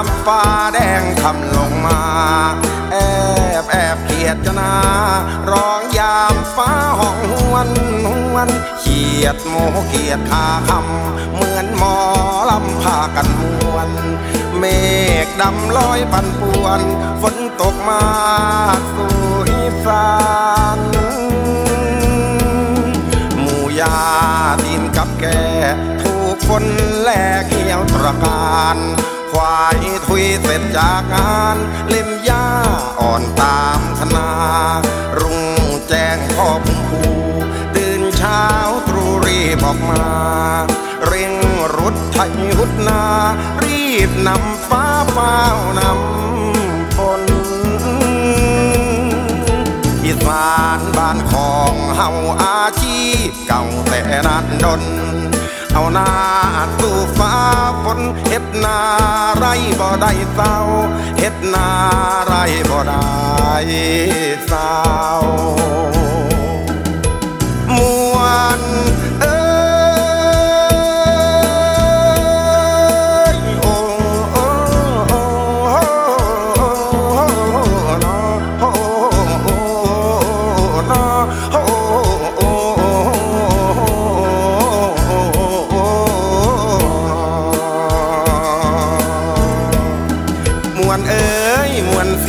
ามฟ้าแดงทำลงมา แอบแอบเขียดจนา ร้องยามฟ้าห้องหวนหวนเขียดโมเขียดคาคำเหมือนหมอลำพากันมวน เมฆดำลอยปันป่วน ฝนตกมาสู่อีสานหมู่ยาดินกับแกถูกฝนแลกเหี่ยวตระการ ควายทุยเสร็จจากงาน เล่มหญ้าอ่อนตามคณารุ่งแจ้งพ่อพุ่มพูตื่นเช้าตรูรีบออกมา เร่งรุดไทยหุดนา รีบนำฟ้าเฝ้านำฝนอีสานบ้านของเฮาอาชีพเก่าแต่นัดดน เอาหน้าสู่ฟ้า นเฮ็ดนาไรบ่ได้เศร้าเฮ็ดนาไรบ่ได้เศร้า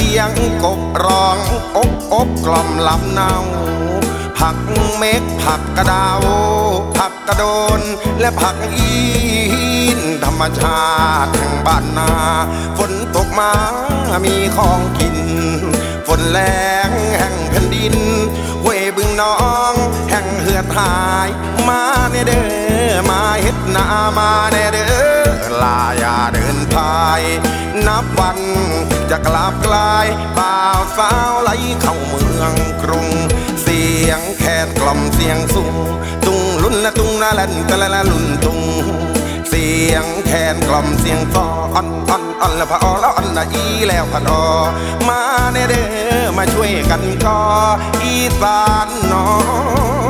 สียงกบร้องอบอบกล่อมลำเนา ผักเม็กผักกระดาว ผักกระโดน และผักอีนธรรมชาติแห่งบ้านนา ฝนตกมามีของกิน ฝนแรงแห่งแผ่นดินหวยบึงน้องแห่งเหือดหาย มาเนเด้อมาเฮ็ดนามาเนเด้อลายาเดินพาย นับวัน จะกลับกลายบ่าวสาวไหลเข้าเมืองกรุง เสียงแคนกล่อมเสียงสูงตุงลุนละตุงนาลันตะละละลุนตุง เสียงแคนกล่อมเสียงซออ่อนอ่อนอ่อนละพะออละอ่อนละอีแล้วพะดอมาเนเด้อมาช่วยกันก็อีสานเนอ